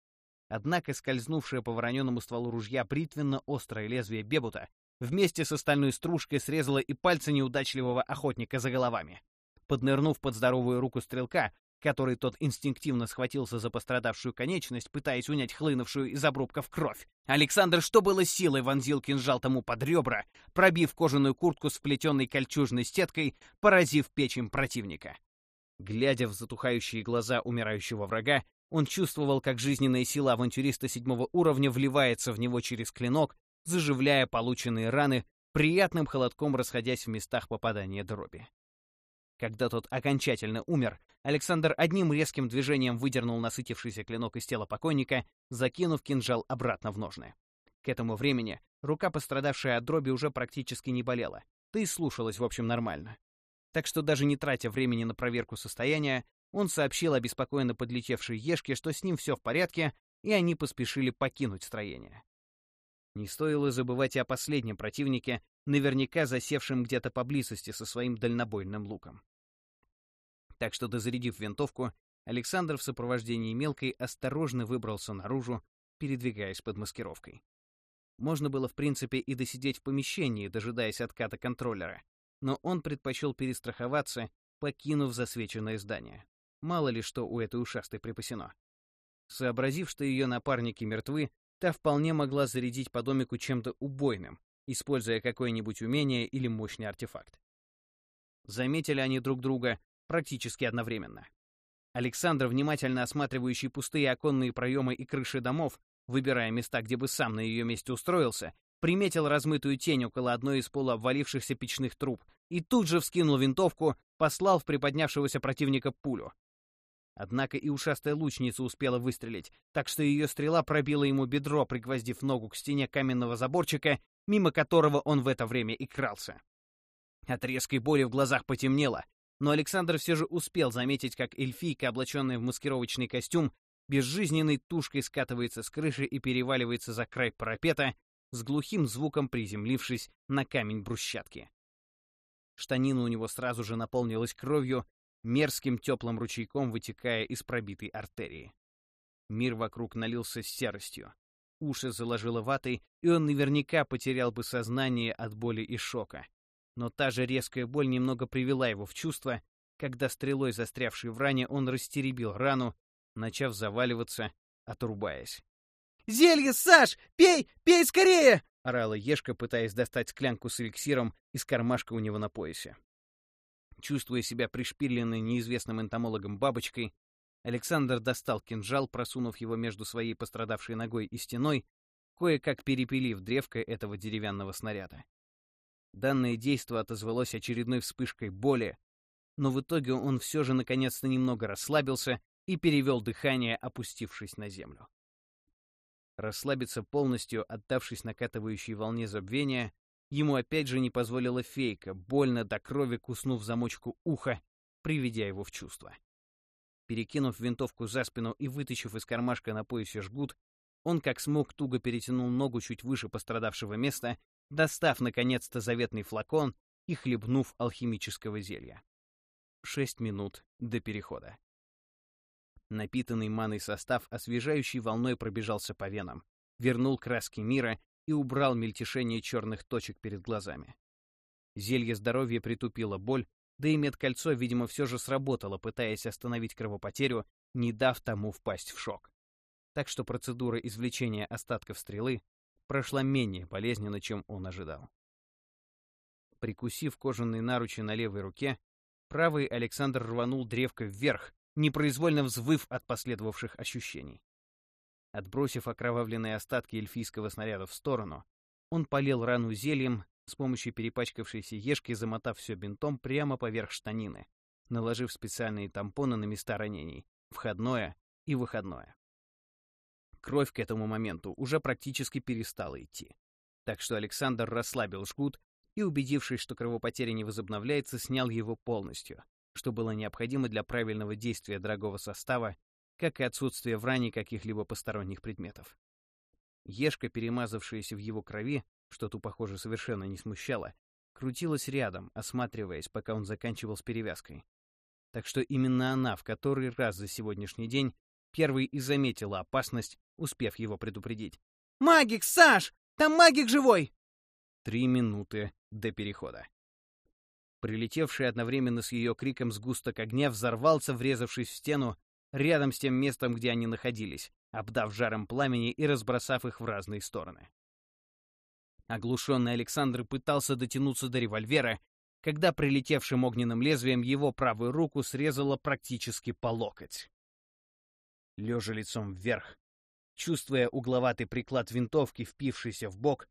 Однако скользнувшее по вороненному стволу ружья бритвенно-острое лезвие бебута вместе с остальной стружкой срезало и пальцы неудачливого охотника за головами. Поднырнув под здоровую руку стрелка, который тот инстинктивно схватился за пострадавшую конечность, пытаясь унять хлынувшую из обрубков кровь. Александр, что было силой, вонзил кинжал тому под ребра, пробив кожаную куртку с вплетенной кольчужной сеткой, поразив печень противника. Глядя в затухающие глаза умирающего врага, он чувствовал, как жизненная сила авантюриста седьмого уровня вливается в него через клинок, заживляя полученные раны, приятным холодком расходясь в местах попадания дроби. Когда тот окончательно умер, Александр одним резким движением выдернул насытившийся клинок из тела покойника, закинув кинжал обратно в ножны. К этому времени рука, пострадавшая от дроби, уже практически не болела, да и слушалась, в общем, нормально. Так что даже не тратя времени на проверку состояния, он сообщил обеспокоенно подлетевшей Ешке, что с ним все в порядке, и они поспешили покинуть строение. Не стоило забывать и о последнем противнике, наверняка засевшем где-то поблизости со своим дальнобойным луком. Так что, дозарядив винтовку, Александр в сопровождении мелкой осторожно выбрался наружу, передвигаясь под маскировкой. Можно было, в принципе, и досидеть в помещении, дожидаясь отката контроллера, но он предпочел перестраховаться, покинув засвеченное здание. Мало ли что у этой ушастой припасено. Сообразив, что ее напарники мертвы, та вполне могла зарядить по домику чем-то убойным, используя какое-нибудь умение или мощный артефакт. Заметили они друг друга практически одновременно. Александр, внимательно осматривающий пустые оконные проемы и крыши домов, выбирая места, где бы сам на ее месте устроился, приметил размытую тень около одной из полуобвалившихся печных труб и тут же вскинул винтовку, послал в приподнявшегося противника пулю. Однако и ушастая лучница успела выстрелить, так что ее стрела пробила ему бедро, пригвоздив ногу к стене каменного заборчика, мимо которого он в это время и крался. От резкой боли в глазах потемнело, но Александр все же успел заметить, как эльфийка, облаченная в маскировочный костюм, безжизненной тушкой скатывается с крыши и переваливается за край парапета, с глухим звуком приземлившись на камень брусчатки. Штанина у него сразу же наполнилась кровью, мерзким теплым ручейком вытекая из пробитой артерии. Мир вокруг налился серостью. уши заложило ватой, и он наверняка потерял бы сознание от боли и шока. Но та же резкая боль немного привела его в чувство, когда стрелой, застрявшей в ране, он растеребил рану, начав заваливаться, отрубаясь. «Зелье, Саш! Пей! Пей скорее!» — орала Ешка, пытаясь достать склянку с эликсиром из кармашка у него на поясе. Чувствуя себя пришпиленной неизвестным энтомологом бабочкой, Александр достал кинжал, просунув его между своей пострадавшей ногой и стеной, кое-как перепилив древко этого деревянного снаряда. Данное действо отозвалось очередной вспышкой боли, но в итоге он все же наконец-то немного расслабился и перевел дыхание, опустившись на землю. Расслабиться полностью, отдавшись накатывающей волне забвения, ему опять же не позволила фейка, больно до крови куснув замочку уха, приведя его в чувство. Перекинув винтовку за спину и вытащив из кармашка на поясе жгут, он как смог туго перетянул ногу чуть выше пострадавшего места, достав наконец-то заветный флакон и хлебнув алхимического зелья. Шесть минут до перехода. Напитанный маной состав освежающей волной пробежался по венам, вернул краски мира и убрал мельтешение черных точек перед глазами. Зелье здоровья притупило боль, да и медкольцо, видимо, все же сработало, пытаясь остановить кровопотерю, не дав тому впасть в шок. Так что процедура извлечения остатков стрелы прошла менее болезненно, чем он ожидал. Прикусив кожаные наручи на левой руке, правый Александр рванул древко вверх, непроизвольно взвыв от последовавших ощущений. Отбросив окровавленные остатки эльфийского снаряда в сторону, он полил рану зельем, с помощью перепачкавшейся ешки замотав все бинтом прямо поверх штанины, наложив специальные тампоны на места ранений, входное и выходное. Кровь к этому моменту уже практически перестала идти. Так что Александр расслабил жгут и, убедившись, что кровопотеря не возобновляется, снял его полностью, что было необходимо для правильного действия дорогого состава, как и отсутствие в ране каких-либо посторонних предметов. Ешка, перемазавшаяся в его крови, что ту, похоже, совершенно не смущало, крутилась рядом, осматриваясь, пока он заканчивал с перевязкой. Так что именно она в который раз за сегодняшний день первой и заметила опасность, успев его предупредить. «Магик, Саш! Там магик живой!» Три минуты до перехода. Прилетевший одновременно с ее криком сгусток огня взорвался, врезавшись в стену, рядом с тем местом, где они находились, обдав жаром пламени и разбросав их в разные стороны. Оглушенный Александр пытался дотянуться до револьвера, когда прилетевшим огненным лезвием его правую руку срезало практически по локоть. Лежа лицом вверх, чувствуя угловатый приклад винтовки, впившийся в бок,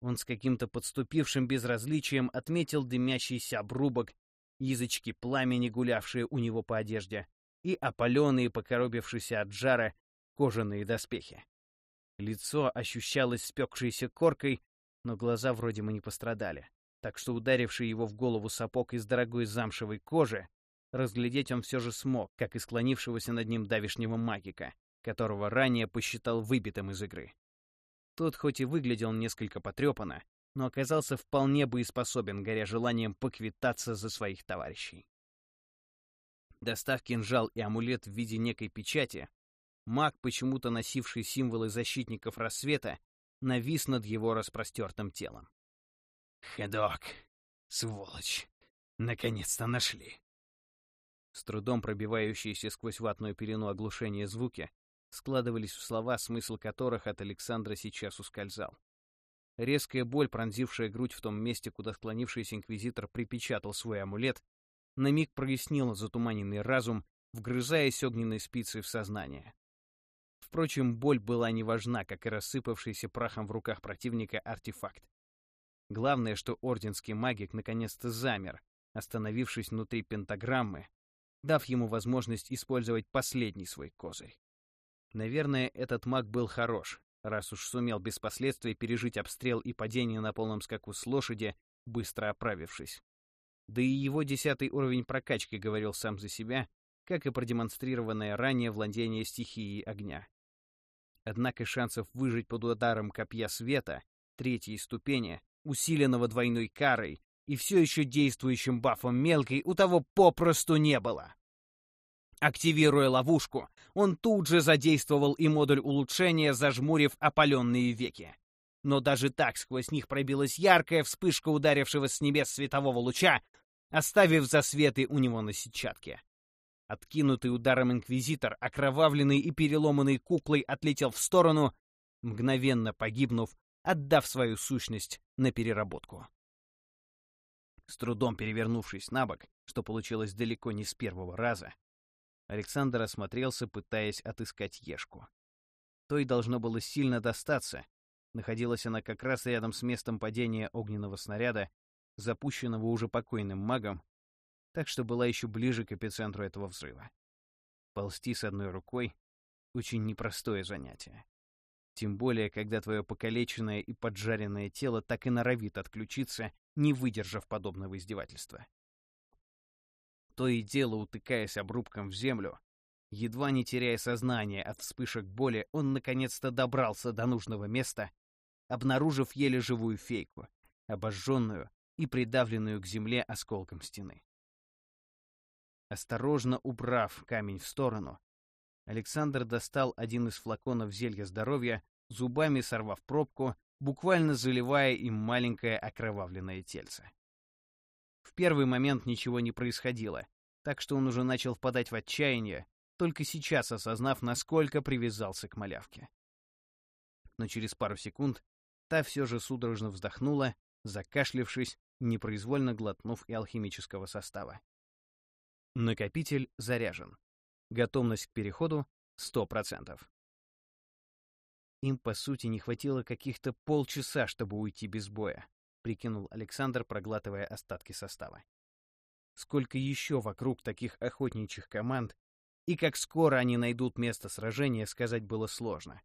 он с каким-то подступившим безразличием отметил дымящийся обрубок, язычки пламени, гулявшие у него по одежде, и опаленные, покоробившиеся от жара, кожаные доспехи. Лицо ощущалось спекшейся коркой, но глаза вроде бы не пострадали, так что ударивший его в голову сапог из дорогой замшевой кожи, разглядеть он все же смог, как и склонившегося над ним давишнего магика, которого ранее посчитал выбитым из игры. Тот хоть и выглядел несколько потрепанно, но оказался вполне боеспособен, горя желанием поквитаться за своих товарищей. Достав кинжал и амулет в виде некой печати, маг, почему-то носивший символы защитников рассвета, навис над его распростертым телом. «Ходок! Сволочь! Наконец-то нашли!» С трудом пробивающиеся сквозь ватную пелену оглушения звуки складывались в слова, смысл которых от Александра сейчас ускользал. Резкая боль, пронзившая грудь в том месте, куда склонившийся инквизитор припечатал свой амулет, на миг прояснила затуманенный разум, вгрызаясь огненной спицей в сознание. Впрочем, боль была не важна, как и рассыпавшийся прахом в руках противника артефакт. Главное, что орденский магик наконец-то замер, остановившись внутри пентаграммы, дав ему возможность использовать последний свой козырь. Наверное, этот маг был хорош, раз уж сумел без последствий пережить обстрел и падение на полном скаку с лошади, быстро оправившись. Да и его десятый уровень прокачки говорил сам за себя, как и продемонстрированное ранее владение стихией огня. Однако шансов выжить под ударом копья света, третьей ступени, усиленного двойной карой и все еще действующим бафом мелкой, у того попросту не было. Активируя ловушку, он тут же задействовал и модуль улучшения, зажмурив опаленные веки. Но даже так сквозь них пробилась яркая вспышка ударившего с небес светового луча, оставив засветы у него на сетчатке. Откинутый ударом инквизитор, окровавленный и переломанный куклой, отлетел в сторону, мгновенно погибнув, отдав свою сущность на переработку. С трудом перевернувшись на бок, что получилось далеко не с первого раза, Александр осмотрелся, пытаясь отыскать Ешку. Той должно было сильно достаться. Находилась она как раз рядом с местом падения огненного снаряда, запущенного уже покойным магом, так что была еще ближе к эпицентру этого взрыва. Ползти с одной рукой — очень непростое занятие. Тем более, когда твое покалеченное и поджаренное тело так и норовит отключиться, не выдержав подобного издевательства. То и дело, утыкаясь обрубком в землю, едва не теряя сознание от вспышек боли, он наконец-то добрался до нужного места, обнаружив еле живую фейку, обожженную и придавленную к земле осколком стены. Осторожно убрав камень в сторону, Александр достал один из флаконов зелья здоровья, зубами сорвав пробку, буквально заливая им маленькое окровавленное тельце. В первый момент ничего не происходило, так что он уже начал впадать в отчаяние, только сейчас осознав, насколько привязался к малявке. Но через пару секунд та все же судорожно вздохнула, закашлившись, непроизвольно глотнув и алхимического состава. Накопитель заряжен. Готовность к переходу — 100%. Им, по сути, не хватило каких-то полчаса, чтобы уйти без боя, прикинул Александр, проглатывая остатки состава. Сколько еще вокруг таких охотничьих команд, и как скоро они найдут место сражения, сказать было сложно.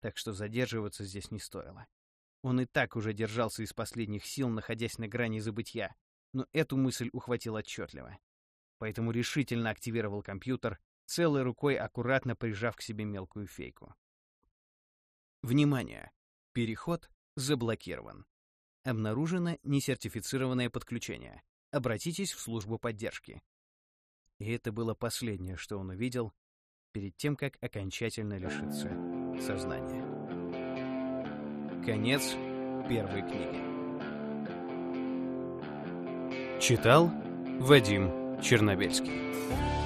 Так что задерживаться здесь не стоило. Он и так уже держался из последних сил, находясь на грани забытья, но эту мысль ухватил отчетливо. Поэтому решительно активировал компьютер, целой рукой аккуратно прижав к себе мелкую фейку. Внимание! Переход заблокирован. Обнаружено несертифицированное подключение. Обратитесь в службу поддержки. И это было последнее, что он увидел перед тем, как окончательно лишиться сознания. Конец первой книги. Читал Вадим Чернобельский.